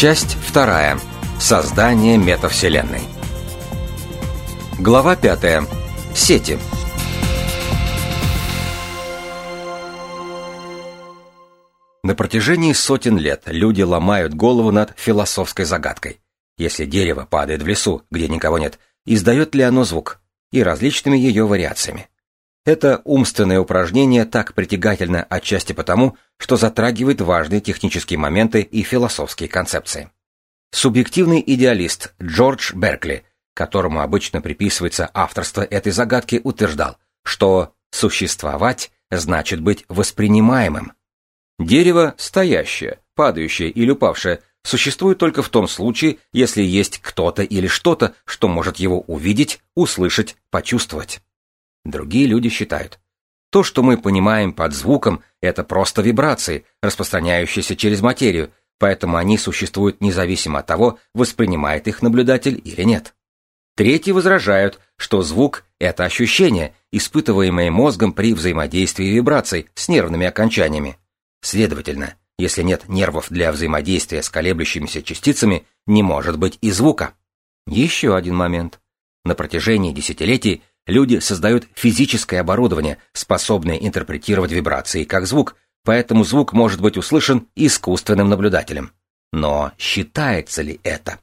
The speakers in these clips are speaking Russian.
Часть вторая. Создание метавселенной. Глава пятая. Сети. На протяжении сотен лет люди ломают голову над философской загадкой. Если дерево падает в лесу, где никого нет, издает ли оно звук? И различными ее вариациями. Это умственное упражнение так притягательно отчасти потому, что затрагивает важные технические моменты и философские концепции. Субъективный идеалист Джордж Беркли, которому обычно приписывается авторство этой загадки, утверждал, что «существовать значит быть воспринимаемым». Дерево стоящее, падающее или упавшее существует только в том случае, если есть кто-то или что-то, что может его увидеть, услышать, почувствовать. Другие люди считают, то, что мы понимаем под звуком, это просто вибрации, распространяющиеся через материю, поэтому они существуют независимо от того, воспринимает их наблюдатель или нет. Третьи возражают, что звук – это ощущение, испытываемое мозгом при взаимодействии вибраций с нервными окончаниями. Следовательно, если нет нервов для взаимодействия с колеблющимися частицами, не может быть и звука. Еще один момент. На протяжении десятилетий люди создают физическое оборудование, способное интерпретировать вибрации как звук, поэтому звук может быть услышан искусственным наблюдателем. Но считается ли это?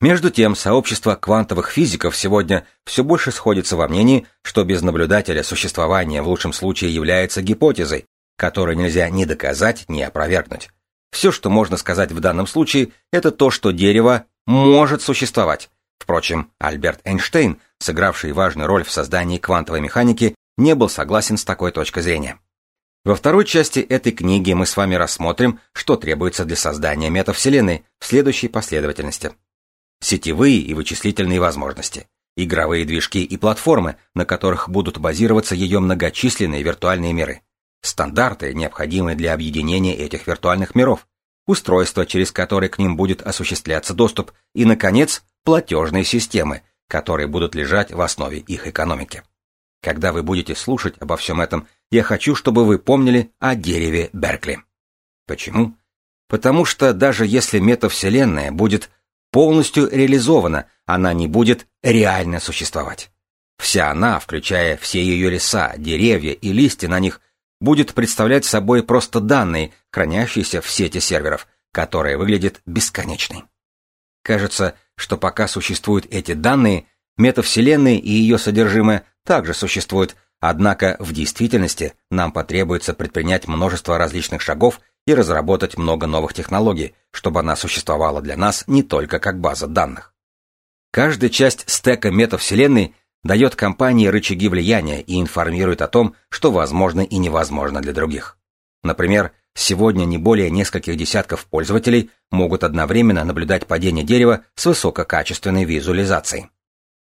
Между тем, сообщество квантовых физиков сегодня все больше сходится во мнении, что без наблюдателя существование в лучшем случае является гипотезой, которую нельзя ни доказать, ни опровергнуть. Все, что можно сказать в данном случае, это то, что дерево может существовать, Впрочем, Альберт Эйнштейн, сыгравший важную роль в создании квантовой механики, не был согласен с такой точкой зрения. Во второй части этой книги мы с вами рассмотрим, что требуется для создания метавселенной в следующей последовательности. Сетевые и вычислительные возможности, игровые движки и платформы, на которых будут базироваться ее многочисленные виртуальные миры, стандарты, необходимые для объединения этих виртуальных миров, устройства, через которые к ним будет осуществляться доступ, и, наконец, платежные системы, которые будут лежать в основе их экономики. Когда вы будете слушать обо всем этом, я хочу, чтобы вы помнили о дереве Беркли. Почему? Потому что даже если метавселенная будет полностью реализована, она не будет реально существовать. Вся она, включая все ее леса, деревья и листья на них, будет представлять собой просто данные, хранящиеся в сети серверов, которая выглядит бесконечной. Кажется, что пока существуют эти данные, метавселенная и ее содержимое также существуют, однако в действительности нам потребуется предпринять множество различных шагов и разработать много новых технологий, чтобы она существовала для нас не только как база данных. Каждая часть стека метавселенной дает компании рычаги влияния и информирует о том, что возможно и невозможно для других. Например, Сегодня не более нескольких десятков пользователей могут одновременно наблюдать падение дерева с высококачественной визуализацией.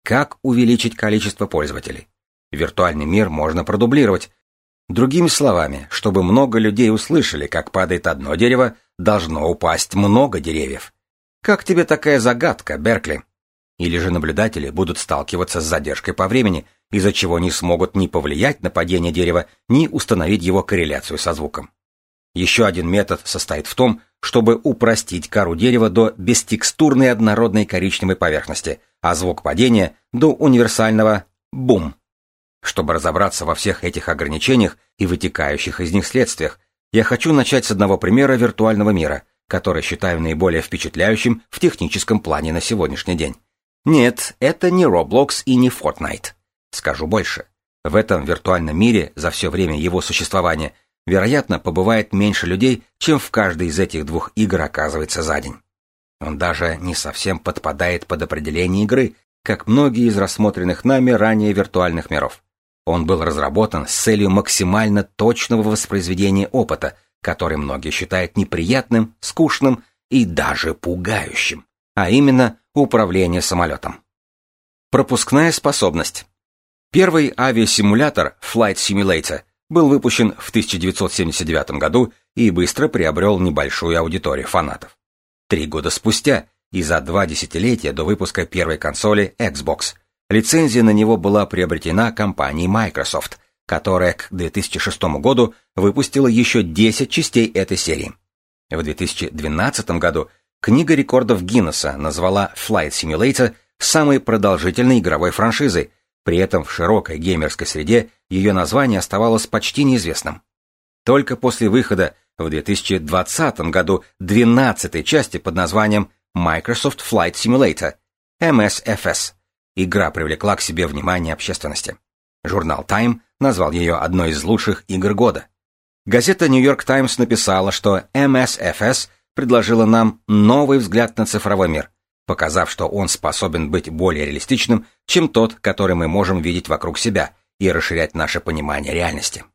Как увеличить количество пользователей? Виртуальный мир можно продублировать. Другими словами, чтобы много людей услышали, как падает одно дерево, должно упасть много деревьев. Как тебе такая загадка, Беркли? Или же наблюдатели будут сталкиваться с задержкой по времени, из-за чего не смогут ни повлиять на падение дерева, ни установить его корреляцию со звуком. Еще один метод состоит в том, чтобы упростить кору дерева до бестекстурной однородной коричневой поверхности, а звук падения до универсального «бум». Чтобы разобраться во всех этих ограничениях и вытекающих из них следствиях, я хочу начать с одного примера виртуального мира, который считаю наиболее впечатляющим в техническом плане на сегодняшний день. Нет, это не Roblox и не Fortnite. Скажу больше. В этом виртуальном мире за все время его существования – вероятно, побывает меньше людей, чем в каждой из этих двух игр оказывается за день. Он даже не совсем подпадает под определение игры, как многие из рассмотренных нами ранее виртуальных миров. Он был разработан с целью максимально точного воспроизведения опыта, который многие считают неприятным, скучным и даже пугающим, а именно управление самолетом. Пропускная способность. Первый авиасимулятор Flight Simulator был выпущен в 1979 году и быстро приобрел небольшую аудиторию фанатов. Три года спустя и за два десятилетия до выпуска первой консоли Xbox лицензия на него была приобретена компанией Microsoft, которая к 2006 году выпустила еще 10 частей этой серии. В 2012 году книга рекордов Гиннесса назвала Flight Simulator самой продолжительной игровой франшизой, при этом в широкой геймерской среде ее название оставалось почти неизвестным. Только после выхода в 2020 году 12 части под названием Microsoft Flight Simulator, MSFS, игра привлекла к себе внимание общественности. Журнал Time назвал ее одной из лучших игр года. Газета New York Times написала, что MSFS предложила нам новый взгляд на цифровой мир, показав, что он способен быть более реалистичным, чем тот, который мы можем видеть вокруг себя, и расширять наше понимание реальности.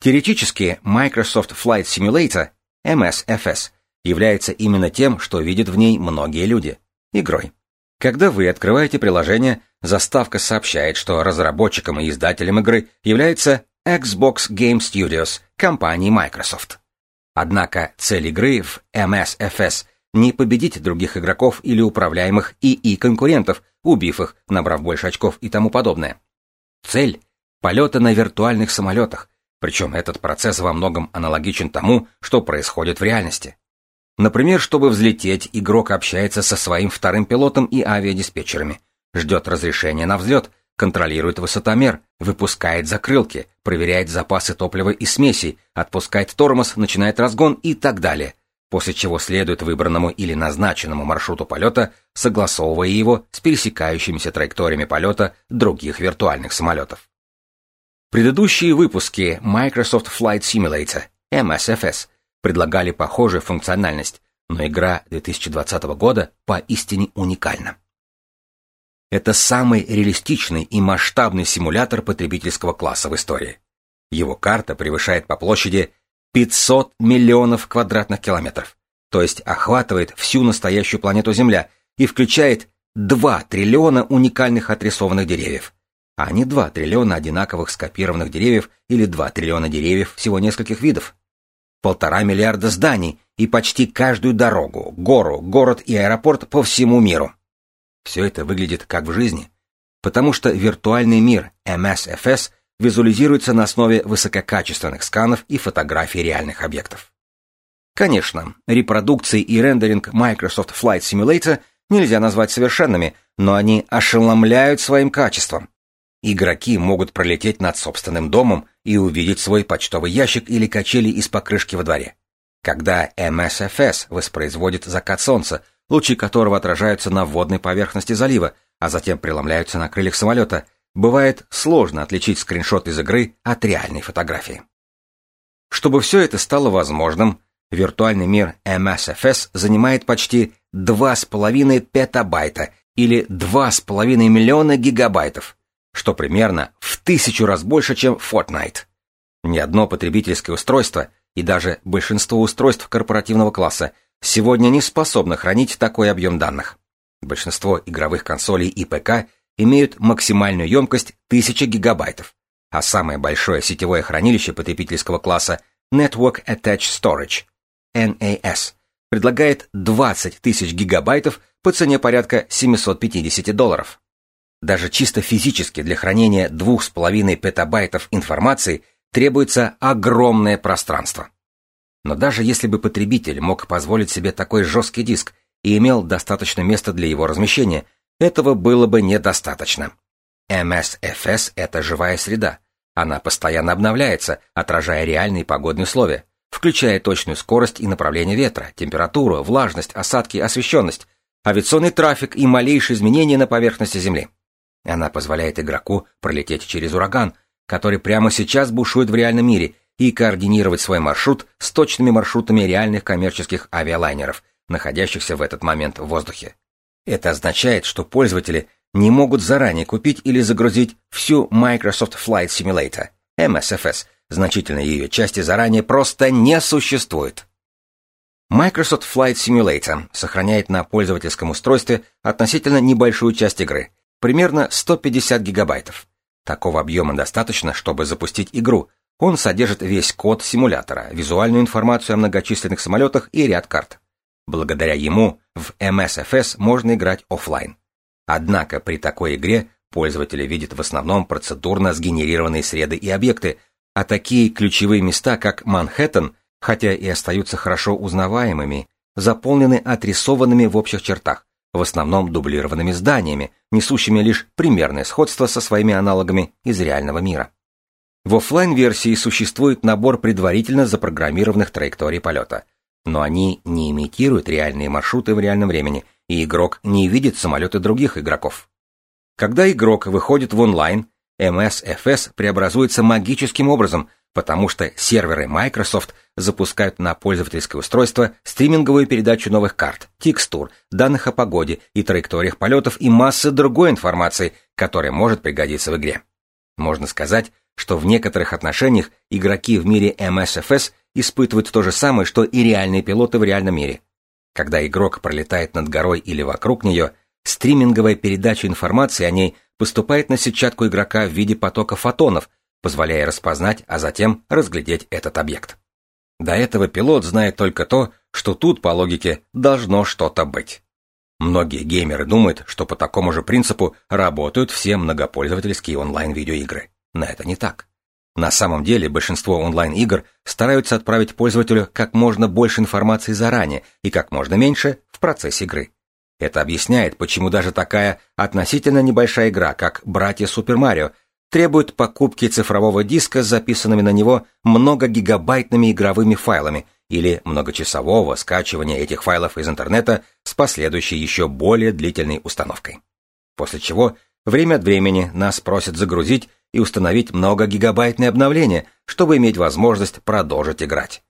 Теоретически, Microsoft Flight Simulator, MSFS, является именно тем, что видят в ней многие люди – игрой. Когда вы открываете приложение, заставка сообщает, что разработчиком и издателем игры является Xbox Game Studios компании Microsoft. Однако цель игры в MSFS не победить других игроков или управляемых ИИ конкурентов, убив их, набрав больше очков и тому подобное. Цель – полета на виртуальных самолетах, причем этот процесс во многом аналогичен тому, что происходит в реальности. Например, чтобы взлететь, игрок общается со своим вторым пилотом и авиадиспетчерами, ждет разрешения на взлет, контролирует высотомер, выпускает закрылки, проверяет запасы топлива и смесей, отпускает тормоз, начинает разгон и так далее, после чего следует выбранному или назначенному маршруту полета, согласовывая его с пересекающимися траекториями полета других виртуальных самолетов. Предыдущие выпуски Microsoft Flight Simulator, MSFS, предлагали похожую функциональность, но игра 2020 года поистине уникальна. Это самый реалистичный и масштабный симулятор потребительского класса в истории. Его карта превышает по площади 500 миллионов квадратных километров, то есть охватывает всю настоящую планету Земля и включает 2 триллиона уникальных отрисованных деревьев, а не 2 триллиона одинаковых скопированных деревьев или 2 триллиона деревьев всего нескольких видов. Полтора миллиарда зданий и почти каждую дорогу, гору, город и аэропорт по всему миру. Все это выглядит как в жизни, потому что виртуальный мир MSFS визуализируется на основе высококачественных сканов и фотографий реальных объектов. Конечно, репродукции и рендеринг Microsoft Flight Simulator нельзя назвать совершенными, но они ошеломляют своим качеством. Игроки могут пролететь над собственным домом и увидеть свой почтовый ящик или качели из покрышки во дворе. Когда МСФС воспроизводит закат солнца, лучи которого отражаются на водной поверхности залива, а затем преломляются на крыльях самолета, бывает сложно отличить скриншот из игры от реальной фотографии. Чтобы все это стало возможным, виртуальный мир MSFS занимает почти 2,5 петабайта или 2,5 миллиона гигабайтов, что примерно в тысячу раз больше, чем Fortnite. Ни одно потребительское устройство и даже большинство устройств корпоративного класса сегодня не способно хранить такой объем данных. Большинство игровых консолей и ПК имеют максимальную емкость 1000 гигабайтов, а самое большое сетевое хранилище потребительского класса Network Attached Storage, NAS, предлагает 20 тысяч гигабайтов по цене порядка 750 долларов. Даже чисто физически для хранения 2,5 петабайтов информации требуется огромное пространство. Но даже если бы потребитель мог позволить себе такой жесткий диск и имел достаточно места для его размещения, этого было бы недостаточно. MSFS — это живая среда. Она постоянно обновляется, отражая реальные погодные условия, включая точную скорость и направление ветра, температуру, влажность, осадки, освещенность, авиационный трафик и малейшие изменения на поверхности Земли. Она позволяет игроку пролететь через ураган, который прямо сейчас бушует в реальном мире, и координировать свой маршрут с точными маршрутами реальных коммерческих авиалайнеров, находящихся в этот момент в воздухе. Это означает, что пользователи не могут заранее купить или загрузить всю Microsoft Flight Simulator, MSFS, значительной ее части заранее просто не существует. Microsoft Flight Simulator сохраняет на пользовательском устройстве относительно небольшую часть игры, примерно 150 гигабайтов. Такого объема достаточно, чтобы запустить игру. Он содержит весь код симулятора, визуальную информацию о многочисленных самолетах и ряд карт. Благодаря ему в MSFS можно играть офлайн. Однако при такой игре пользователи видят в основном процедурно сгенерированные среды и объекты, а такие ключевые места, как Манхэттен, хотя и остаются хорошо узнаваемыми, заполнены отрисованными в общих чертах, в основном дублированными зданиями, несущими лишь примерное сходство со своими аналогами из реального мира. В офлайн версии существует набор предварительно запрограммированных траекторий полета, но они не имитируют реальные маршруты в реальном времени, и игрок не видит самолеты других игроков. Когда игрок выходит в онлайн, MSFS преобразуется магическим образом, потому что серверы Microsoft запускают на пользовательское устройство стриминговую передачу новых карт, текстур, данных о погоде и траекториях полетов и массы другой информации, которая может пригодиться в игре. Можно сказать, что в некоторых отношениях игроки в мире MSFS испытывают то же самое, что и реальные пилоты в реальном мире. Когда игрок пролетает над горой или вокруг нее, стриминговая передача информации о ней поступает на сетчатку игрока в виде потока фотонов, позволяя распознать, а затем разглядеть этот объект. До этого пилот знает только то, что тут, по логике, должно что-то быть. Многие геймеры думают, что по такому же принципу работают все многопользовательские онлайн-видеоигры. Но это не так. На самом деле большинство онлайн-игр стараются отправить пользователю как можно больше информации заранее и как можно меньше в процессе игры. Это объясняет, почему даже такая относительно небольшая игра, как «Братья Супер Марио», требует покупки цифрового диска с записанными на него многогигабайтными игровыми файлами или многочасового скачивания этих файлов из интернета с последующей еще более длительной установкой. После чего время от времени нас просят загрузить и установить многогигабайтные обновления, чтобы иметь возможность продолжить играть.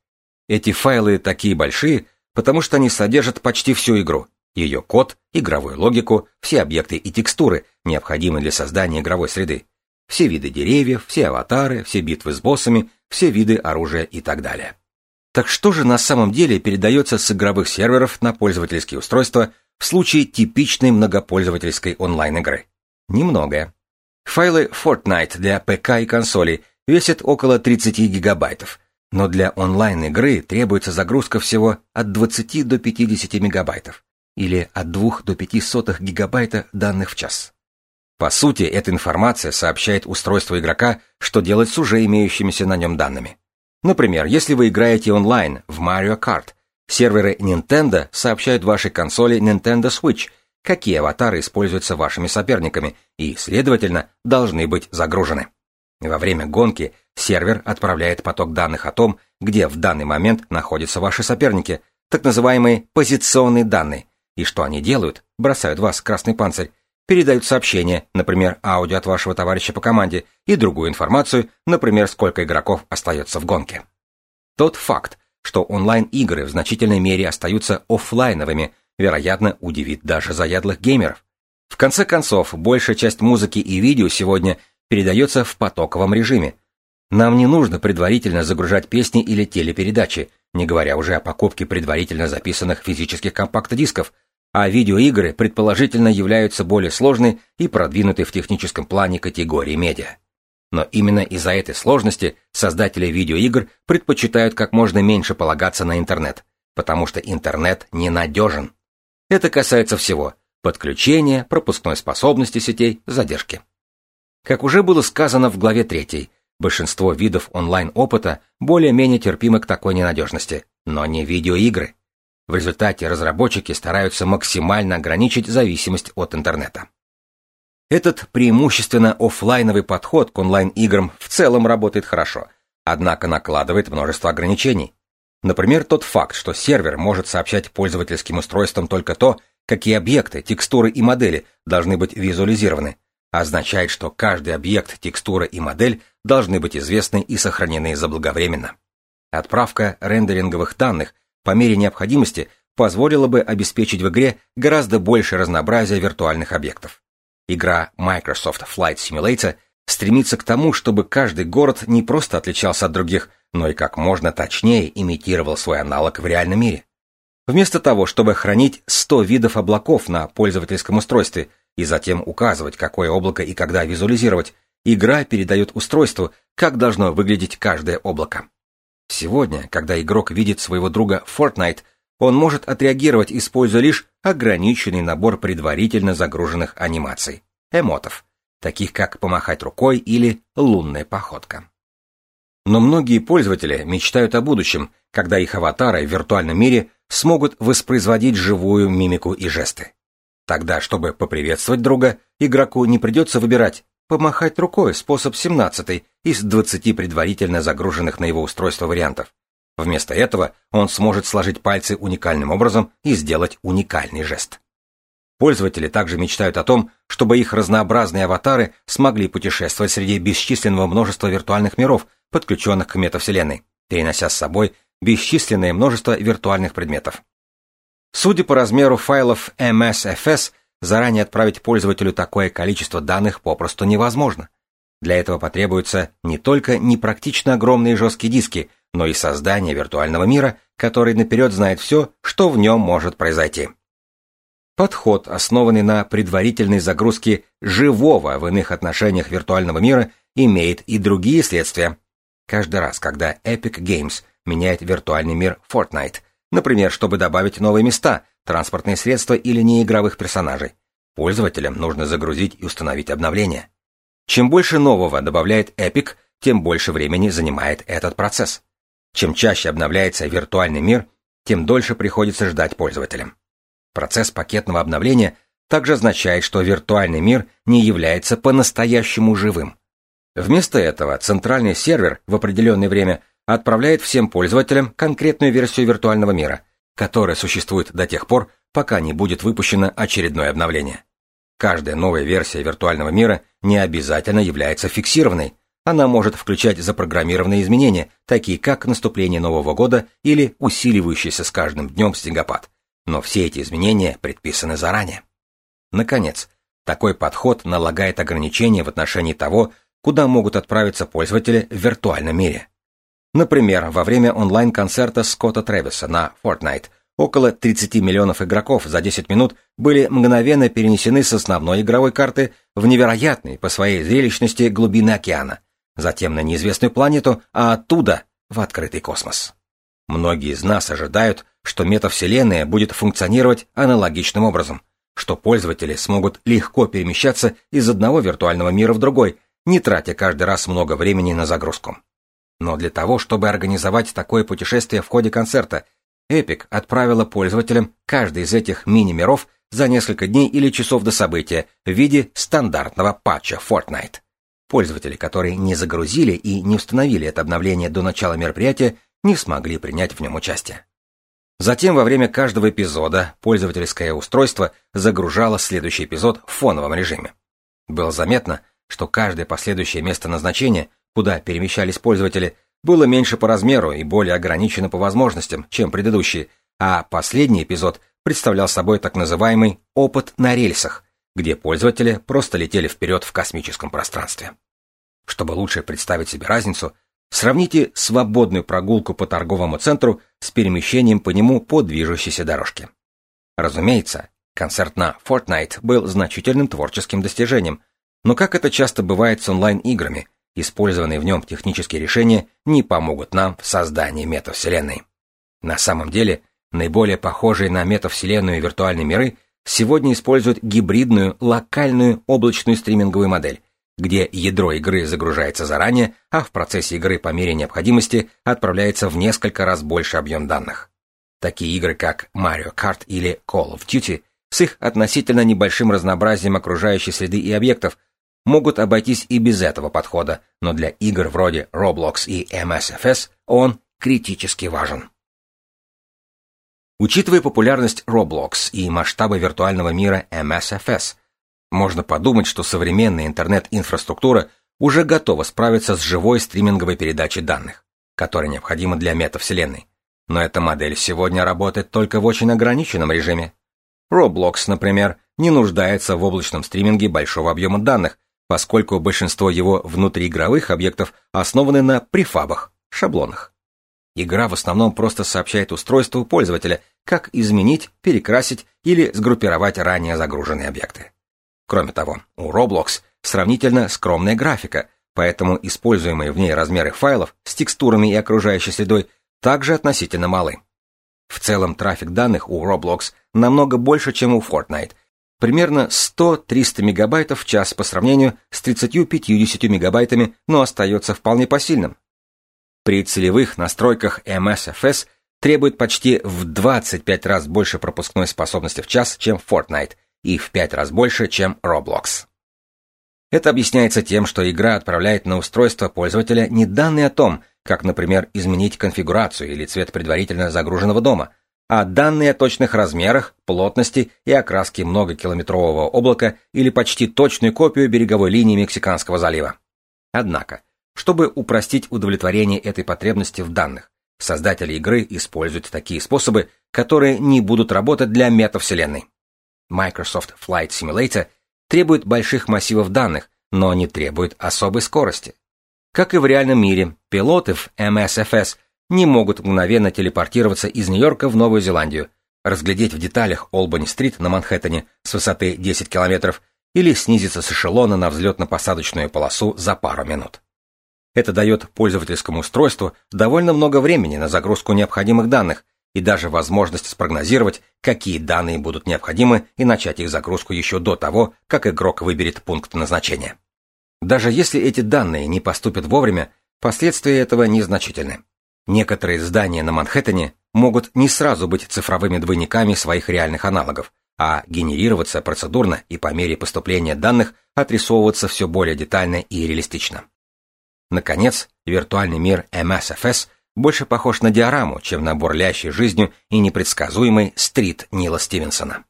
Эти файлы такие большие, потому что они содержат почти всю игру, ее код, игровую логику, все объекты и текстуры, необходимые для создания игровой среды, все виды деревьев, все аватары, все битвы с боссами, все виды оружия и так далее. Так что же на самом деле передается с игровых серверов на пользовательские устройства в случае типичной многопользовательской онлайн-игры? Немногое. Файлы Fortnite для ПК и консолей весят около 30 гигабайтов, но для онлайн-игры требуется загрузка всего от 20 до 50 мегабайтов, или от 2 до 5 сотых гигабайта данных в час. По сути, эта информация сообщает устройству игрока, что делать с уже имеющимися на нем данными. Например, если вы играете онлайн в Mario Kart, серверы Nintendo сообщают вашей консоли Nintendo Switch, какие аватары используются вашими соперниками и, следовательно, должны быть загружены. Во время гонки сервер отправляет поток данных о том, где в данный момент находятся ваши соперники, так называемые позиционные данные, и что они делают, бросают вас, красный панцирь, передают сообщение, например, аудио от вашего товарища по команде, и другую информацию, например, сколько игроков остается в гонке. Тот факт, что онлайн-игры в значительной мере остаются офлайновыми, вероятно, удивит даже заядлых геймеров. В конце концов, большая часть музыки и видео сегодня передается в потоковом режиме. Нам не нужно предварительно загружать песни или телепередачи, не говоря уже о покупке предварительно записанных физических компакт-дисков, а видеоигры предположительно являются более сложной и продвинутой в техническом плане категории медиа. Но именно из-за этой сложности создатели видеоигр предпочитают как можно меньше полагаться на интернет, потому что интернет ненадежен. Это касается всего – подключения, пропускной способности сетей, задержки. Как уже было сказано в главе 3, большинство видов онлайн-опыта более-менее терпимы к такой ненадежности, но не видеоигры – в результате разработчики стараются максимально ограничить зависимость от интернета. Этот преимущественно офлайновый подход к онлайн-играм в целом работает хорошо, однако накладывает множество ограничений. Например, тот факт, что сервер может сообщать пользовательским устройствам только то, какие объекты, текстуры и модели должны быть визуализированы, означает, что каждый объект, текстура и модель должны быть известны и сохранены заблаговременно. Отправка рендеринговых данных по мере необходимости позволило бы обеспечить в игре гораздо больше разнообразия виртуальных объектов. Игра Microsoft Flight Simulator стремится к тому, чтобы каждый город не просто отличался от других, но и как можно точнее имитировал свой аналог в реальном мире. Вместо того, чтобы хранить 100 видов облаков на пользовательском устройстве и затем указывать, какое облако и когда визуализировать, игра передает устройству, как должно выглядеть каждое облако. Сегодня, когда игрок видит своего друга Fortnite, он может отреагировать, используя лишь ограниченный набор предварительно загруженных анимаций, эмотов, таких как помахать рукой или лунная походка. Но многие пользователи мечтают о будущем, когда их аватары в виртуальном мире смогут воспроизводить живую мимику и жесты. Тогда, чтобы поприветствовать друга, игроку не придется выбирать помахать рукой способ 17 из 20 предварительно загруженных на его устройство вариантов. Вместо этого он сможет сложить пальцы уникальным образом и сделать уникальный жест. Пользователи также мечтают о том, чтобы их разнообразные аватары смогли путешествовать среди бесчисленного множества виртуальных миров, подключенных к метавселенной, перенося с собой бесчисленное множество виртуальных предметов. Судя по размеру файлов MSFS, заранее отправить пользователю такое количество данных попросту невозможно. Для этого потребуются не только непрактично огромные жесткие диски, но и создание виртуального мира, который наперед знает все, что в нем может произойти. Подход, основанный на предварительной загрузке живого в иных отношениях виртуального мира, имеет и другие следствия. Каждый раз, когда Epic Games меняет виртуальный мир Fortnite, например, чтобы добавить новые места, транспортные средства или неигровых персонажей, пользователям нужно загрузить и установить обновление. Чем больше нового добавляет Epic, тем больше времени занимает этот процесс. Чем чаще обновляется виртуальный мир, тем дольше приходится ждать пользователям. Процесс пакетного обновления также означает, что виртуальный мир не является по-настоящему живым. Вместо этого центральный сервер в определенное время отправляет всем пользователям конкретную версию виртуального мира, которая существует до тех пор, пока не будет выпущено очередное обновление. Каждая новая версия виртуального мира не обязательно является фиксированной, она может включать запрограммированные изменения, такие как наступление Нового года или усиливающийся с каждым днем снегопад, но все эти изменения предписаны заранее. Наконец, такой подход налагает ограничения в отношении того, куда могут отправиться пользователи в виртуальном мире. Например, во время онлайн-концерта Скотта Трэвиса на Fortnite около 30 миллионов игроков за 10 минут были мгновенно перенесены с основной игровой карты в невероятной по своей зрелищности глубины океана, затем на неизвестную планету, а оттуда в открытый космос. Многие из нас ожидают, что метавселенная будет функционировать аналогичным образом, что пользователи смогут легко перемещаться из одного виртуального мира в другой, не тратя каждый раз много времени на загрузку. Но для того, чтобы организовать такое путешествие в ходе концерта, Epic отправила пользователям каждый из этих мини-миров за несколько дней или часов до события в виде стандартного патча Fortnite. Пользователи, которые не загрузили и не установили это обновление до начала мероприятия, не смогли принять в нем участие. Затем во время каждого эпизода пользовательское устройство загружало следующий эпизод в фоновом режиме. Было заметно, что каждое последующее место назначения куда перемещались пользователи, было меньше по размеру и более ограничено по возможностям, чем предыдущие, а последний эпизод представлял собой так называемый «опыт на рельсах», где пользователи просто летели вперед в космическом пространстве. Чтобы лучше представить себе разницу, сравните свободную прогулку по торговому центру с перемещением по нему по движущейся дорожке. Разумеется, концерт на Fortnite был значительным творческим достижением, но как это часто бывает с онлайн-играми, использованные в нем технические решения не помогут нам в создании метавселенной. На самом деле, наиболее похожие на метавселенную виртуальные миры сегодня используют гибридную локальную облачную стриминговую модель, где ядро игры загружается заранее, а в процессе игры по мере необходимости отправляется в несколько раз больше объем данных. Такие игры, как Mario Kart или Call of Duty, с их относительно небольшим разнообразием окружающей среды и объектов – могут обойтись и без этого подхода, но для игр вроде Roblox и MSFS он критически важен. Учитывая популярность Roblox и масштабы виртуального мира MSFS, можно подумать, что современная интернет-инфраструктура уже готова справиться с живой стриминговой передачей данных, которая необходима для метавселенной. Но эта модель сегодня работает только в очень ограниченном режиме. Roblox, например, не нуждается в облачном стриминге большого объема данных, поскольку большинство его внутриигровых объектов основаны на префабах, шаблонах. Игра в основном просто сообщает устройству пользователя, как изменить, перекрасить или сгруппировать ранее загруженные объекты. Кроме того, у Roblox сравнительно скромная графика, поэтому используемые в ней размеры файлов с текстурами и окружающей средой также относительно малы. В целом трафик данных у Roblox намного больше, чем у Fortnite, примерно 100-300 мегабайтов в час по сравнению с 30-50 мегабайтами, но остается вполне посильным. При целевых настройках MSFS требует почти в 25 раз больше пропускной способности в час, чем Fortnite, и в 5 раз больше, чем Roblox. Это объясняется тем, что игра отправляет на устройство пользователя не данные о том, как, например, изменить конфигурацию или цвет предварительно загруженного дома, а данные о точных размерах, плотности и окраске многокилометрового облака или почти точную копию береговой линии Мексиканского залива. Однако, чтобы упростить удовлетворение этой потребности в данных, создатели игры используют такие способы, которые не будут работать для метавселенной. Microsoft Flight Simulator требует больших массивов данных, но не требует особой скорости. Как и в реальном мире, пилоты в MSFS не могут мгновенно телепортироваться из Нью-Йорка в Новую Зеландию, разглядеть в деталях Олбани-стрит на Манхэттене с высоты 10 километров или снизиться с эшелона на взлетно-посадочную полосу за пару минут. Это дает пользовательскому устройству довольно много времени на загрузку необходимых данных и даже возможность спрогнозировать, какие данные будут необходимы и начать их загрузку еще до того, как игрок выберет пункт назначения. Даже если эти данные не поступят вовремя, последствия этого незначительны. Некоторые здания на Манхэттене могут не сразу быть цифровыми двойниками своих реальных аналогов, а генерироваться процедурно и по мере поступления данных отрисовываться все более детально и реалистично. Наконец, виртуальный мир MSFS больше похож на диораму, чем на бурлящий жизнью и непредсказуемый стрит Нила Стивенсона.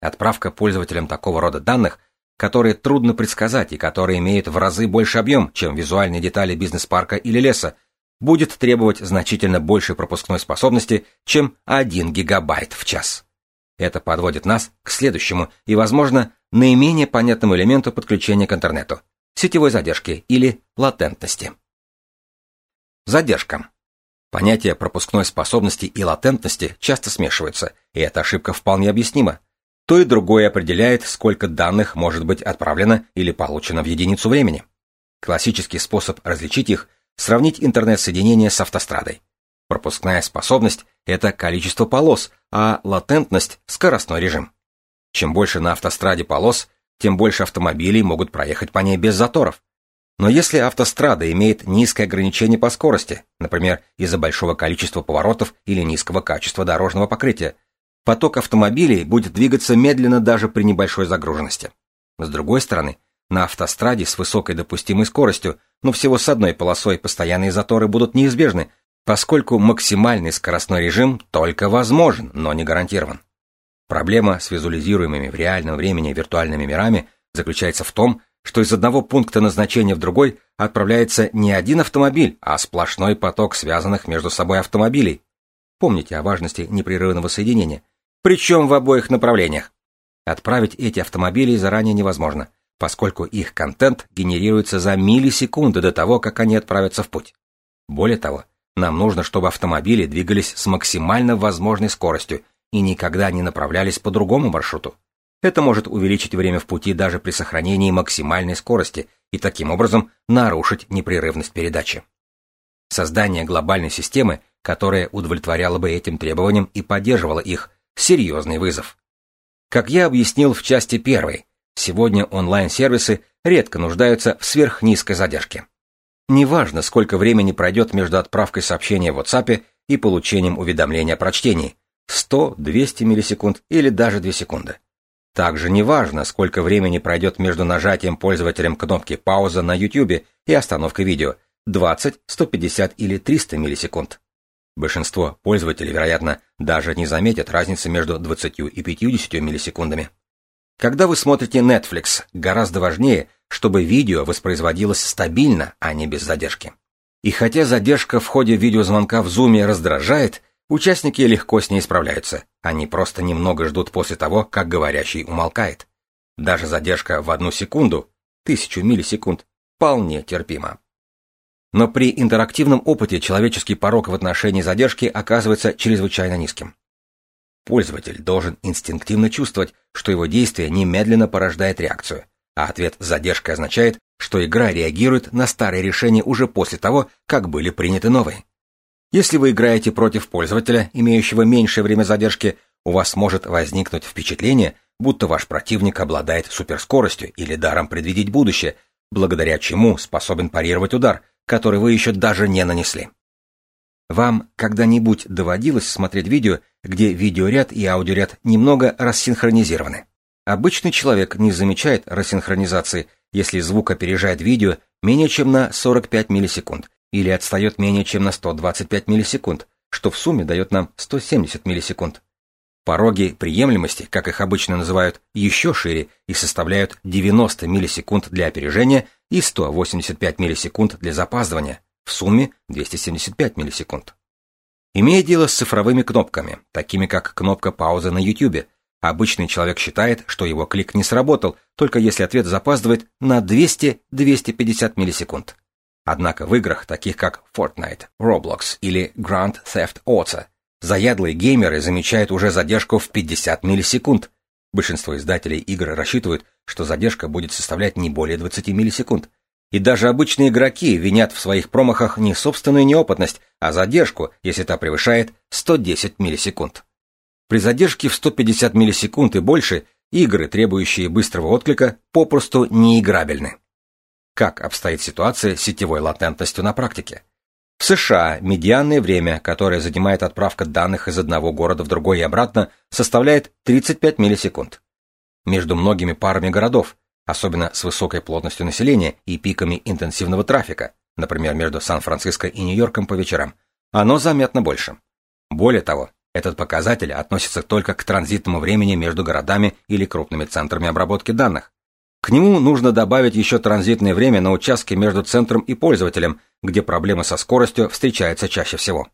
Отправка пользователям такого рода данных которые трудно предсказать и которые имеют в разы больше объем, чем визуальные детали бизнес-парка или леса, будет требовать значительно большей пропускной способности, чем 1 гигабайт в час. Это подводит нас к следующему и, возможно, наименее понятному элементу подключения к интернету – сетевой задержки или латентности. Задержка. Понятия пропускной способности и латентности часто смешиваются, и эта ошибка вполне объяснима. То и другое определяет, сколько данных может быть отправлено или получено в единицу времени. Классический способ различить их – сравнить интернет-соединение с автострадой. Пропускная способность – это количество полос, а латентность – скоростной режим. Чем больше на автостраде полос, тем больше автомобилей могут проехать по ней без заторов. Но если автострада имеет низкое ограничение по скорости, например, из-за большого количества поворотов или низкого качества дорожного покрытия, поток автомобилей будет двигаться медленно даже при небольшой загруженности. С другой стороны, на автостраде с высокой допустимой скоростью, но всего с одной полосой постоянные заторы будут неизбежны, поскольку максимальный скоростной режим только возможен, но не гарантирован. Проблема с визуализируемыми в реальном времени виртуальными мирами заключается в том, что из одного пункта назначения в другой отправляется не один автомобиль, а сплошной поток связанных между собой автомобилей. Помните о важности непрерывного соединения, причем в обоих направлениях. Отправить эти автомобили заранее невозможно, поскольку их контент генерируется за миллисекунды до того, как они отправятся в путь. Более того, нам нужно, чтобы автомобили двигались с максимально возможной скоростью и никогда не направлялись по другому маршруту. Это может увеличить время в пути даже при сохранении максимальной скорости и таким образом нарушить непрерывность передачи. Создание глобальной системы, которая удовлетворяла бы этим требованиям и поддерживала их, серьезный вызов. Как я объяснил в части первой, сегодня онлайн-сервисы редко нуждаются в сверхнизкой задержке. Неважно, сколько времени пройдет между отправкой сообщения в WhatsApp и получением уведомления о прочтении – 100, 200 миллисекунд или даже 2 секунды. Также неважно, сколько времени пройдет между нажатием пользователем кнопки «Пауза» на YouTube и остановкой видео – 20, 150 или 300 миллисекунд. Большинство пользователей, вероятно, даже не заметят разницы между 20 и 50 миллисекундами. Когда вы смотрите Netflix, гораздо важнее, чтобы видео воспроизводилось стабильно, а не без задержки. И хотя задержка в ходе видеозвонка в Zoom раздражает, участники легко с ней справляются. Они просто немного ждут после того, как говорящий умолкает. Даже задержка в одну секунду, тысячу миллисекунд, вполне терпима. Но при интерактивном опыте человеческий порог в отношении задержки оказывается чрезвычайно низким. Пользователь должен инстинктивно чувствовать, что его действие немедленно порождает реакцию, а ответ с задержкой означает, что игра реагирует на старые решения уже после того, как были приняты новые. Если вы играете против пользователя, имеющего меньшее время задержки, у вас может возникнуть впечатление, будто ваш противник обладает суперскоростью или даром предвидеть будущее, благодаря чему способен парировать удар, который вы еще даже не нанесли. Вам когда-нибудь доводилось смотреть видео, где видеоряд и аудиоряд немного рассинхронизированы? Обычный человек не замечает рассинхронизации, если звук опережает видео менее чем на 45 миллисекунд или отстает менее чем на 125 миллисекунд, что в сумме дает нам 170 миллисекунд. Пороги приемлемости, как их обычно называют, еще шире и составляют 90 миллисекунд для опережения и 185 миллисекунд для запаздывания, в сумме 275 миллисекунд. Имея дело с цифровыми кнопками, такими как кнопка паузы на YouTube, обычный человек считает, что его клик не сработал, только если ответ запаздывает на 200-250 миллисекунд. Однако в играх, таких как Fortnite, Roblox или Grand Theft Auto, Заядлые геймеры замечают уже задержку в 50 миллисекунд. Большинство издателей игр рассчитывают, что задержка будет составлять не более 20 миллисекунд. И даже обычные игроки винят в своих промахах не собственную неопытность, а задержку, если та превышает 110 миллисекунд. При задержке в 150 миллисекунд и больше игры, требующие быстрого отклика, попросту неиграбельны. Как обстоит ситуация с сетевой латентностью на практике? В США медианное время, которое занимает отправка данных из одного города в другой и обратно, составляет 35 миллисекунд. Между многими парами городов, особенно с высокой плотностью населения и пиками интенсивного трафика, например, между Сан-Франциско и Нью-Йорком по вечерам, оно заметно больше. Более того, этот показатель относится только к транзитному времени между городами или крупными центрами обработки данных. К нему нужно добавить еще транзитное время на участке между центром и пользователем, где проблемы со скоростью встречаются чаще всего.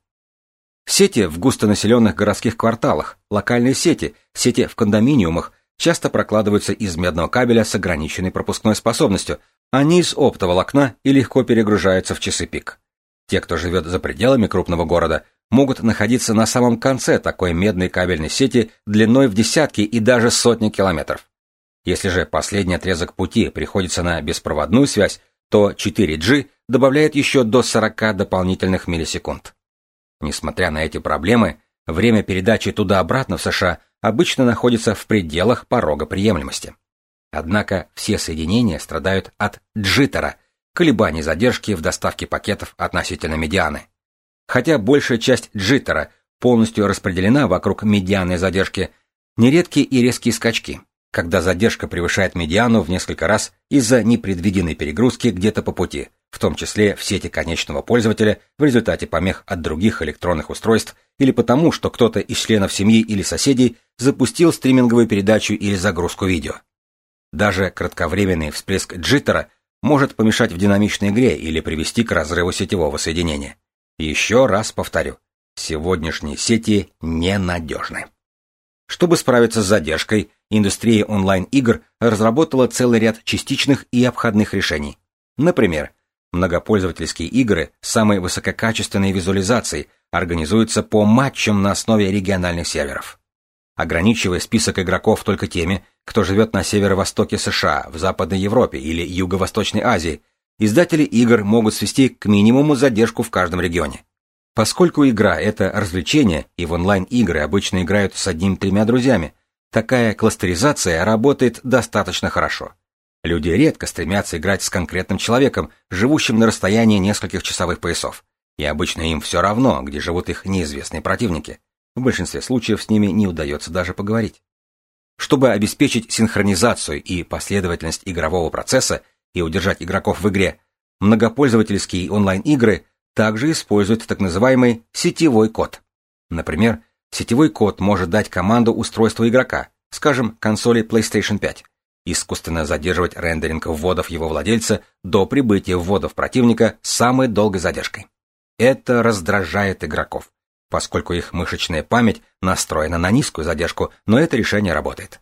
Сети в густонаселенных городских кварталах, локальные сети, сети в кондоминиумах часто прокладываются из медного кабеля с ограниченной пропускной способностью, а не из оптоволокна и легко перегружаются в часы пик. Те, кто живет за пределами крупного города, могут находиться на самом конце такой медной кабельной сети длиной в десятки и даже сотни километров. Если же последний отрезок пути приходится на беспроводную связь, то 4G добавляет еще до 40 дополнительных миллисекунд. Несмотря на эти проблемы, время передачи туда-обратно в США обычно находится в пределах порога приемлемости. Однако все соединения страдают от джиттера, колебаний задержки в доставке пакетов относительно медианы. Хотя большая часть джиттера полностью распределена вокруг медианной задержки, нередки и резкие скачки – когда задержка превышает медиану в несколько раз из-за непредвиденной перегрузки где-то по пути, в том числе в сети конечного пользователя в результате помех от других электронных устройств или потому, что кто-то из членов семьи или соседей запустил стриминговую передачу или загрузку видео. Даже кратковременный всплеск джиттера может помешать в динамичной игре или привести к разрыву сетевого соединения. Еще раз повторю, сегодняшние сети ненадежны. Чтобы справиться с задержкой, индустрия онлайн-игр разработала целый ряд частичных и обходных решений. Например, многопользовательские игры с самой высококачественной визуализацией организуются по матчам на основе региональных серверов. Ограничивая список игроков только теми, кто живет на северо-востоке США, в Западной Европе или Юго-Восточной Азии, издатели игр могут свести к минимуму задержку в каждом регионе. Поскольку игра — это развлечение, и в онлайн-игры обычно играют с одним-тремя друзьями, такая кластеризация работает достаточно хорошо. Люди редко стремятся играть с конкретным человеком, живущим на расстоянии нескольких часовых поясов, и обычно им все равно, где живут их неизвестные противники. В большинстве случаев с ними не удается даже поговорить. Чтобы обеспечить синхронизацию и последовательность игрового процесса и удержать игроков в игре, многопользовательские онлайн-игры также используют так называемый сетевой код. Например, сетевой код может дать команду устройства игрока, скажем, консоли PlayStation 5, искусственно задерживать рендеринг вводов его владельца до прибытия вводов противника с самой долгой задержкой. Это раздражает игроков, поскольку их мышечная память настроена на низкую задержку, но это решение работает.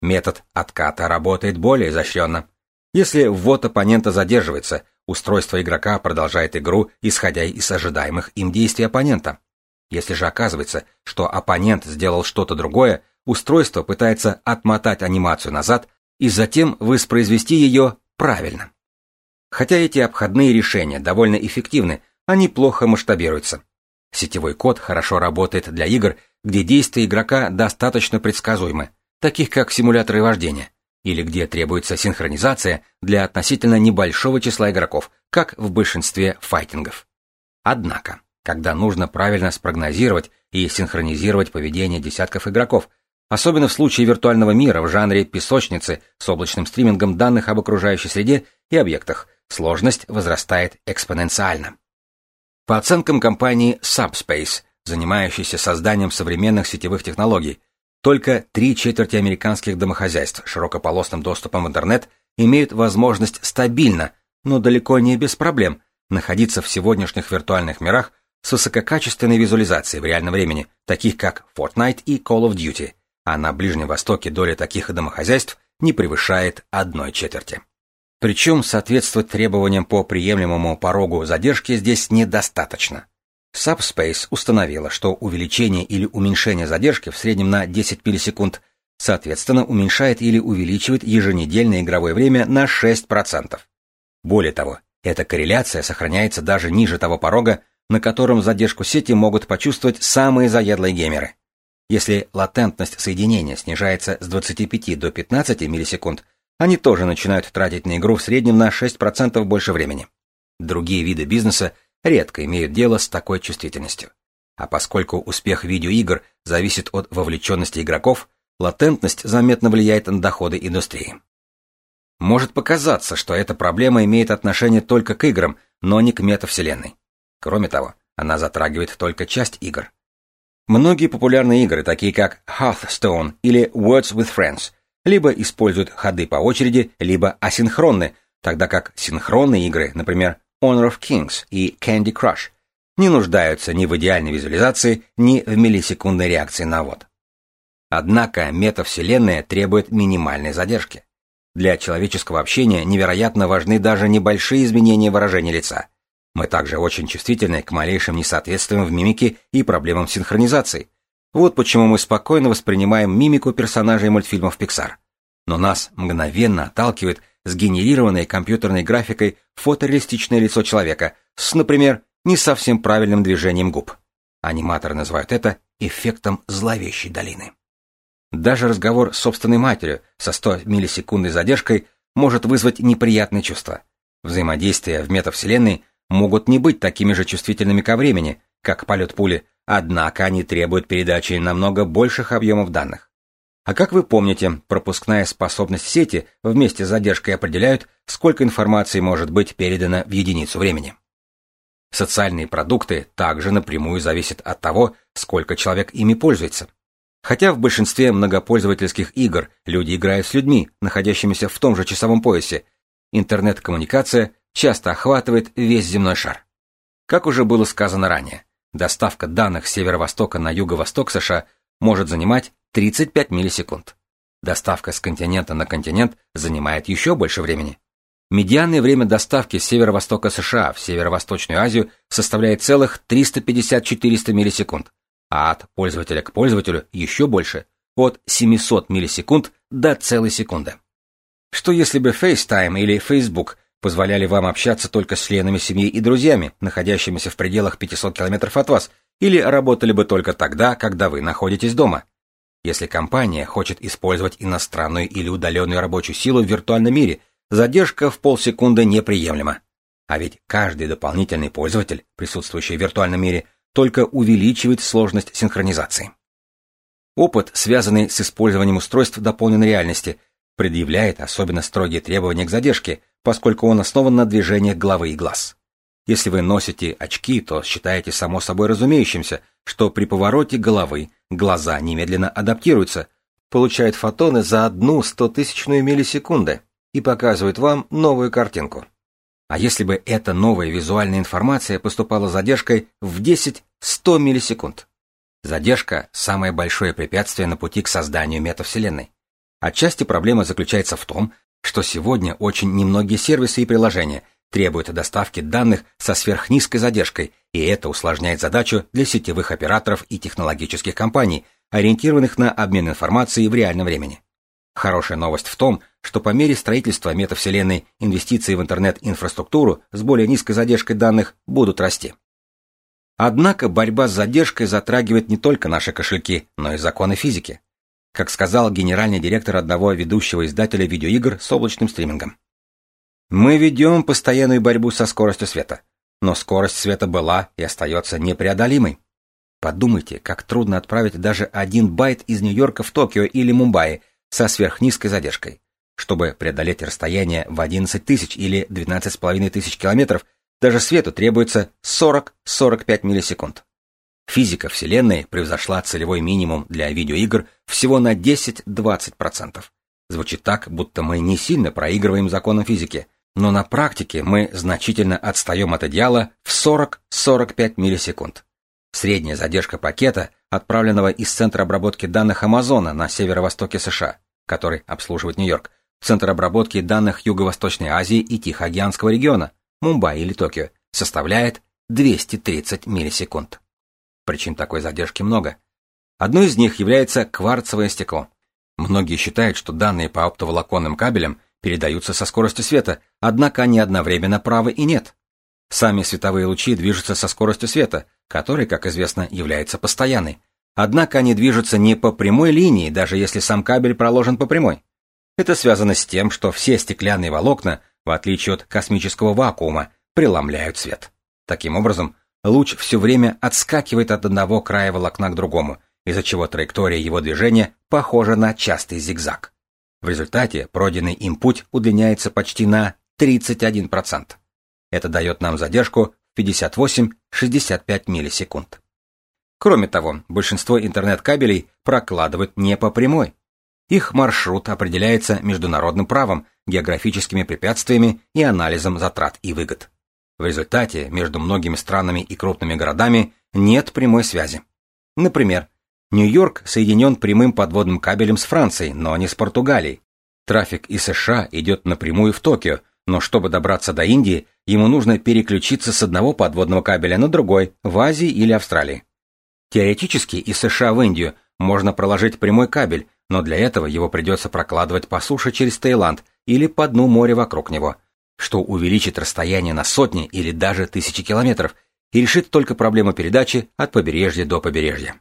Метод отката работает более изощренно. Если ввод оппонента задерживается, Устройство игрока продолжает игру, исходя из ожидаемых им действий оппонента. Если же оказывается, что оппонент сделал что-то другое, устройство пытается отмотать анимацию назад и затем воспроизвести ее правильно. Хотя эти обходные решения довольно эффективны, они плохо масштабируются. Сетевой код хорошо работает для игр, где действия игрока достаточно предсказуемы, таких как симуляторы вождения, или где требуется синхронизация для относительно небольшого числа игроков, как в большинстве файтингов. Однако, когда нужно правильно спрогнозировать и синхронизировать поведение десятков игроков, особенно в случае виртуального мира в жанре песочницы с облачным стримингом данных об окружающей среде и объектах, сложность возрастает экспоненциально. По оценкам компании Subspace, занимающейся созданием современных сетевых технологий, только три четверти американских домохозяйств широкополосным доступом в интернет имеют возможность стабильно, но далеко не без проблем, находиться в сегодняшних виртуальных мирах с высококачественной визуализацией в реальном времени, таких как Fortnite и Call of Duty, а на Ближнем Востоке доля таких домохозяйств не превышает одной четверти. Причем соответствовать требованиям по приемлемому порогу задержки здесь недостаточно. Subspace установила, что увеличение или уменьшение задержки в среднем на 10 миллисекунд соответственно уменьшает или увеличивает еженедельное игровое время на 6%. Более того, эта корреляция сохраняется даже ниже того порога, на котором задержку сети могут почувствовать самые заядлые геймеры. Если латентность соединения снижается с 25 до 15 миллисекунд, они тоже начинают тратить на игру в среднем на 6% больше времени. Другие виды бизнеса редко имеют дело с такой чувствительностью. А поскольку успех видеоигр зависит от вовлеченности игроков, латентность заметно влияет на доходы индустрии. Может показаться, что эта проблема имеет отношение только к играм, но не к метавселенной. Кроме того, она затрагивает только часть игр. Многие популярные игры, такие как Hearthstone или Words with Friends, либо используют ходы по очереди, либо асинхронны, тогда как синхронные игры, например, Honor of Kings и Candy Crush, не нуждаются ни в идеальной визуализации, ни в миллисекундной реакции на ввод. Однако метавселенная требует минимальной задержки. Для человеческого общения невероятно важны даже небольшие изменения выражения лица. Мы также очень чувствительны к малейшим несоответствиям в мимике и проблемам синхронизации. Вот почему мы спокойно воспринимаем мимику персонажей мультфильмов Pixar. Но нас мгновенно отталкивает сгенерированной компьютерной графикой фотореалистичное лицо человека с, например, не совсем правильным движением губ. Аниматоры называют это эффектом зловещей долины. Даже разговор с собственной матерью со 100 миллисекундной задержкой может вызвать неприятные чувства. Взаимодействия в метавселенной могут не быть такими же чувствительными ко времени, как полет пули, однако они требуют передачи намного больших объемов данных. А как вы помните, пропускная способность сети вместе с задержкой определяют, сколько информации может быть передано в единицу времени. Социальные продукты также напрямую зависят от того, сколько человек ими пользуется. Хотя в большинстве многопользовательских игр люди играют с людьми, находящимися в том же часовом поясе, интернет-коммуникация часто охватывает весь земной шар. Как уже было сказано ранее, доставка данных с северо-востока на юго-восток США может занимать 35 миллисекунд. Доставка с континента на континент занимает еще больше времени. Медианное время доставки с северо-востока США в северо-восточную Азию составляет целых 350-400 миллисекунд, а от пользователя к пользователю еще больше, от 700 миллисекунд до целой секунды. Что если бы FaceTime или Facebook позволяли вам общаться только с членами семьи и друзьями, находящимися в пределах 500 километров от вас, или работали бы только тогда, когда вы находитесь дома? Если компания хочет использовать иностранную или удаленную рабочую силу в виртуальном мире, задержка в полсекунды неприемлема. А ведь каждый дополнительный пользователь, присутствующий в виртуальном мире, только увеличивает сложность синхронизации. Опыт, связанный с использованием устройств дополненной реальности, предъявляет особенно строгие требования к задержке, поскольку он основан на движениях головы и глаз. Если вы носите очки, то считаете само собой разумеющимся, что при повороте головы глаза немедленно адаптируются, получают фотоны за одну стотысячную миллисекунды и показывают вам новую картинку. А если бы эта новая визуальная информация поступала задержкой в 10-100 миллисекунд? Задержка – самое большое препятствие на пути к созданию метавселенной. Отчасти проблема заключается в том, что сегодня очень немногие сервисы и приложения требуют доставки данных со сверхнизкой задержкой, и это усложняет задачу для сетевых операторов и технологических компаний, ориентированных на обмен информацией в реальном времени. Хорошая новость в том, что по мере строительства метавселенной инвестиции в интернет-инфраструктуру с более низкой задержкой данных будут расти. Однако борьба с задержкой затрагивает не только наши кошельки, но и законы физики. Как сказал генеральный директор одного ведущего издателя видеоигр с облачным стримингом. Мы ведем постоянную борьбу со скоростью света. но скорость света была и остается непреодолимой. Подумайте, как трудно отправить даже один байт из Нью-Йорка в Токио или Мумбаи со сверхнизкой задержкой. Чтобы преодолеть расстояние в 11 тысяч или 12,5 тысяч километров, даже свету требуется 40-45 миллисекунд. Физика Вселенной превзошла целевой минимум для видеоигр всего на 10-20%. Звучит так, будто мы не сильно проигрываем законам физики, но на практике мы значительно отстаем от идеала в 40-45 миллисекунд. Средняя задержка пакета, отправленного из Центра обработки данных Амазона на северо-востоке США, который обслуживает Нью-Йорк, в Центр обработки данных Юго-Восточной Азии и Тихоокеанского региона, Мумбаи или Токио, составляет 230 миллисекунд. Причин такой задержки много. Одной из них является кварцевое стекло. Многие считают, что данные по оптоволоконным кабелям передаются со скоростью света, однако они одновременно правы и нет. Сами световые лучи движутся со скоростью света, которая, как известно, является постоянной. Однако они движутся не по прямой линии, даже если сам кабель проложен по прямой. Это связано с тем, что все стеклянные волокна, в отличие от космического вакуума, преломляют свет. Таким образом, луч все время отскакивает от одного края волокна к другому, из-за чего траектория его движения похожа на частый зигзаг. В результате пройденный им путь удлиняется почти на 31%. Это дает нам задержку в 58-65 миллисекунд. Кроме того, большинство интернет-кабелей прокладывают не по прямой. Их маршрут определяется международным правом, географическими препятствиями и анализом затрат и выгод. В результате между многими странами и крупными городами нет прямой связи. Например, Нью-Йорк соединен прямым подводным кабелем с Францией, но не с Португалией. Трафик из США идет напрямую в Токио, но чтобы добраться до Индии, ему нужно переключиться с одного подводного кабеля на другой, в Азии или Австралии. Теоретически из США в Индию можно проложить прямой кабель, но для этого его придется прокладывать по суше через Таиланд или по дну моря вокруг него, что увеличит расстояние на сотни или даже тысячи километров и решит только проблему передачи от побережья до побережья.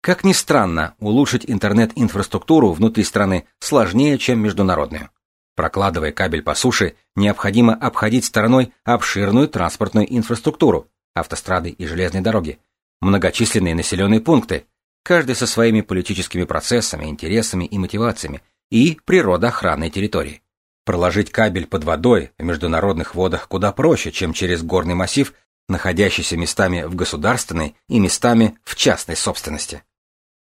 Как ни странно, улучшить интернет-инфраструктуру внутри страны сложнее, чем международную. Прокладывая кабель по суше, необходимо обходить стороной обширную транспортную инфраструктуру, автострады и железные дороги, многочисленные населенные пункты, каждый со своими политическими процессами, интересами и мотивациями, и природоохранной территории. Проложить кабель под водой в международных водах куда проще, чем через горный массив, находящийся местами в государственной и местами в частной собственности.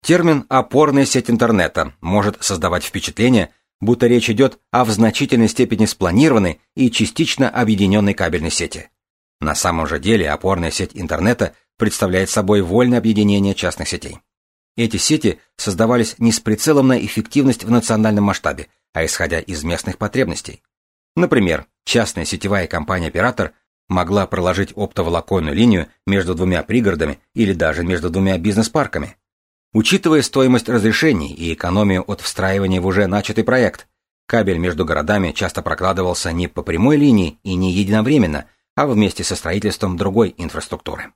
Термин «опорная сеть интернета» может создавать впечатление, будто речь идет о в значительной степени спланированной и частично объединенной кабельной сети. На самом же деле опорная сеть интернета представляет собой вольное объединение частных сетей. Эти сети создавались не с прицелом на эффективность в национальном масштабе, а исходя из местных потребностей. Например, частная сетевая компания-оператор могла проложить оптоволоконную линию между двумя пригородами или даже между двумя бизнес-парками. Учитывая стоимость разрешений и экономию от встраивания в уже начатый проект, кабель между городами часто прокладывался не по прямой линии и не единовременно, а вместе со строительством другой инфраструктуры.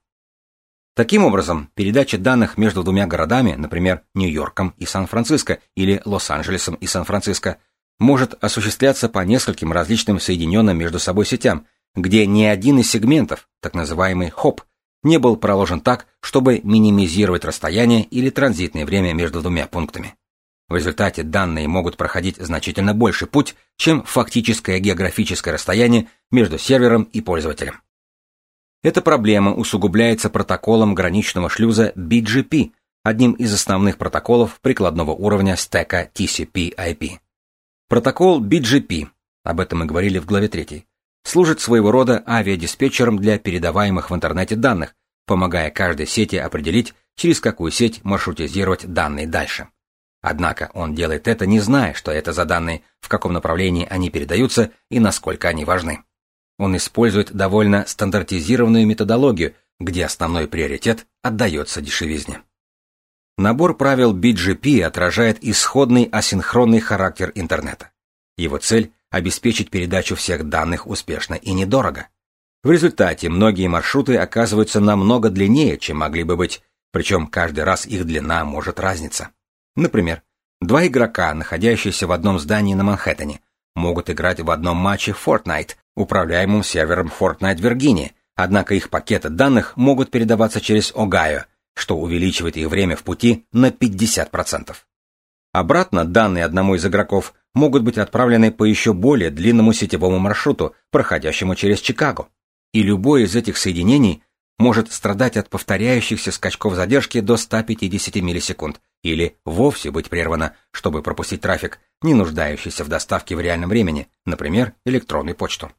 Таким образом, передача данных между двумя городами, например, Нью-Йорком и Сан-Франциско или Лос-Анджелесом и Сан-Франциско, может осуществляться по нескольким различным соединенным между собой сетям, где ни один из сегментов, так называемый хоп, не был проложен так, чтобы минимизировать расстояние или транзитное время между двумя пунктами. В результате данные могут проходить значительно больше путь, чем фактическое географическое расстояние между сервером и пользователем. Эта проблема усугубляется протоколом граничного шлюза BGP, одним из основных протоколов прикладного уровня стека TCP/IP. Протокол BGP, об этом мы говорили в главе 3, служит своего рода авиадиспетчером для передаваемых в интернете данных, помогая каждой сети определить, через какую сеть маршрутизировать данные дальше. Однако он делает это, не зная, что это за данные, в каком направлении они передаются и насколько они важны. Он использует довольно стандартизированную методологию, где основной приоритет отдается дешевизне. Набор правил BGP отражает исходный асинхронный характер интернета. Его цель обеспечить передачу всех данных успешно и недорого. В результате многие маршруты оказываются намного длиннее, чем могли бы быть, причем каждый раз их длина может разниться. Например, два игрока, находящиеся в одном здании на Манхэттене, могут играть в одном матче Fortnite, управляемым сервером Fortnite Virginia, однако их пакеты данных могут передаваться через Огайо, что увеличивает их время в пути на 50%. Обратно данные одному из игроков могут быть отправлены по еще более длинному сетевому маршруту, проходящему через Чикаго. И любое из этих соединений может страдать от повторяющихся скачков задержки до 150 миллисекунд или вовсе быть прервано, чтобы пропустить трафик, не нуждающийся в доставке в реальном времени, например, электронную почту.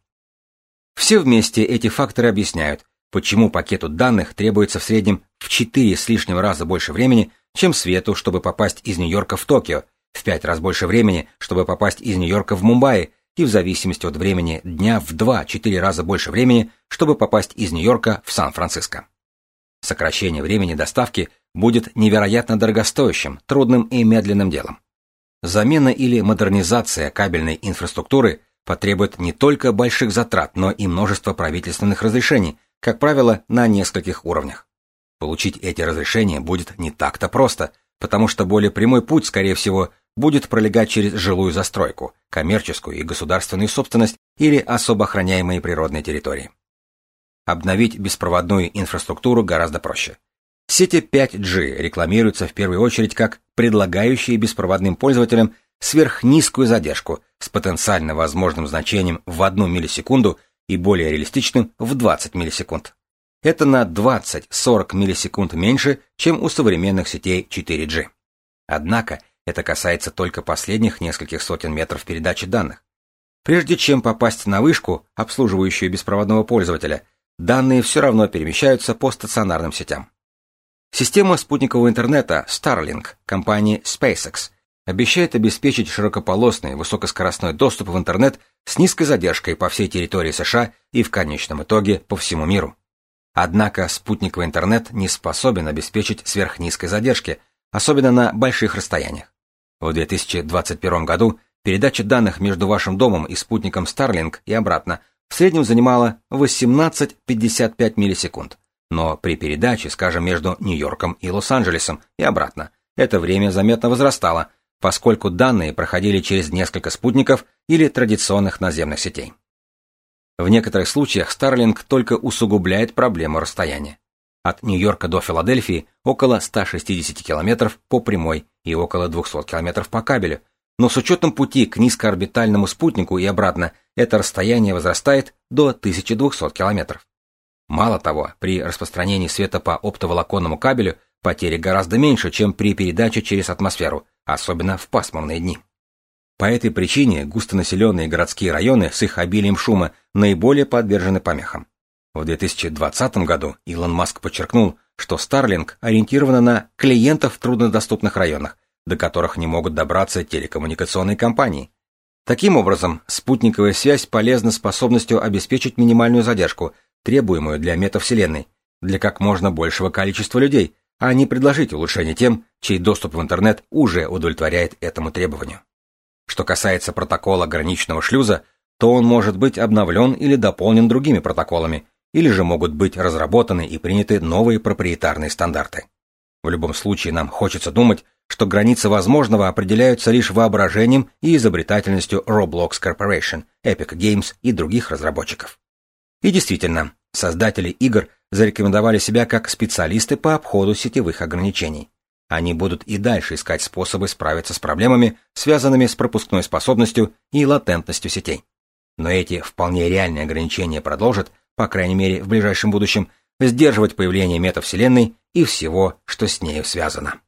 Все вместе эти факторы объясняют, почему пакету данных требуется в среднем в 4 с лишним раза больше времени, чем свету, чтобы попасть из Нью-Йорка в Токио, в 5 раз больше времени, чтобы попасть из Нью-Йорка в Мумбаи, и в зависимости от времени дня в 2-4 раза больше времени, чтобы попасть из Нью-Йорка в Сан-Франциско. Сокращение времени доставки будет невероятно дорогостоящим, трудным и медленным делом. Замена или модернизация кабельной инфраструктуры потребует не только больших затрат, но и множество правительственных разрешений, как правило, на нескольких уровнях. Получить эти разрешения будет не так-то просто, потому что более прямой путь, скорее всего, будет пролегать через жилую застройку, коммерческую и государственную собственность или особо охраняемые природные территории. Обновить беспроводную инфраструктуру гораздо проще. Сети 5G рекламируются в первую очередь как предлагающие беспроводным пользователям сверхнизкую задержку с потенциально возможным значением в 1 миллисекунду и более реалистичным в 20 миллисекунд. Это на 20-40 миллисекунд меньше, чем у современных сетей 4G. Однако это касается только последних нескольких сотен метров передачи данных. Прежде чем попасть на вышку, обслуживающую беспроводного пользователя, данные все равно перемещаются по стационарным сетям. Система спутникового интернета Starlink компании SpaceX обещает обеспечить широкополосный высокоскоростной доступ в интернет с низкой задержкой по всей территории США и в конечном итоге по всему миру. Однако спутниковый интернет не способен обеспечить сверхнизкой задержки, особенно на больших расстояниях. В 2021 году передача данных между вашим домом и спутником Starlink и обратно в среднем занимала 18-55 миллисекунд. Но при передаче, скажем, между Нью-Йорком и Лос-Анджелесом и обратно, это время заметно возрастало, поскольку данные проходили через несколько спутников или традиционных наземных сетей. В некоторых случаях Starlink только усугубляет проблему расстояния. От Нью-Йорка до Филадельфии около 160 километров по прямой и около 200 километров по кабелю, но с учетом пути к низкоорбитальному спутнику и обратно это расстояние возрастает до 1200 километров. Мало того, при распространении света по оптоволоконному кабелю потери гораздо меньше, чем при передаче через атмосферу, особенно в пасмурные дни. По этой причине густонаселенные городские районы с их обилием шума наиболее подвержены помехам. В 2020 году Илон Маск подчеркнул, что Starlink ориентирована на клиентов в труднодоступных районах, до которых не могут добраться телекоммуникационные компании. Таким образом, спутниковая связь полезна способностью обеспечить минимальную задержку, требуемую для метавселенной, для как можно большего количества людей, а не предложить улучшение тем, чей доступ в интернет уже удовлетворяет этому требованию. Что касается протокола граничного шлюза, то он может быть обновлен или дополнен другими протоколами, или же могут быть разработаны и приняты новые проприетарные стандарты. В любом случае нам хочется думать, что границы возможного определяются лишь воображением и изобретательностью Roblox Corporation, Epic Games и других разработчиков. И действительно, создатели игр зарекомендовали себя как специалисты по обходу сетевых ограничений. Они будут и дальше искать способы справиться с проблемами, связанными с пропускной способностью и латентностью сетей. Но эти вполне реальные ограничения продолжат по крайней мере в ближайшем будущем, сдерживать появление метавселенной и всего, что с нею связано.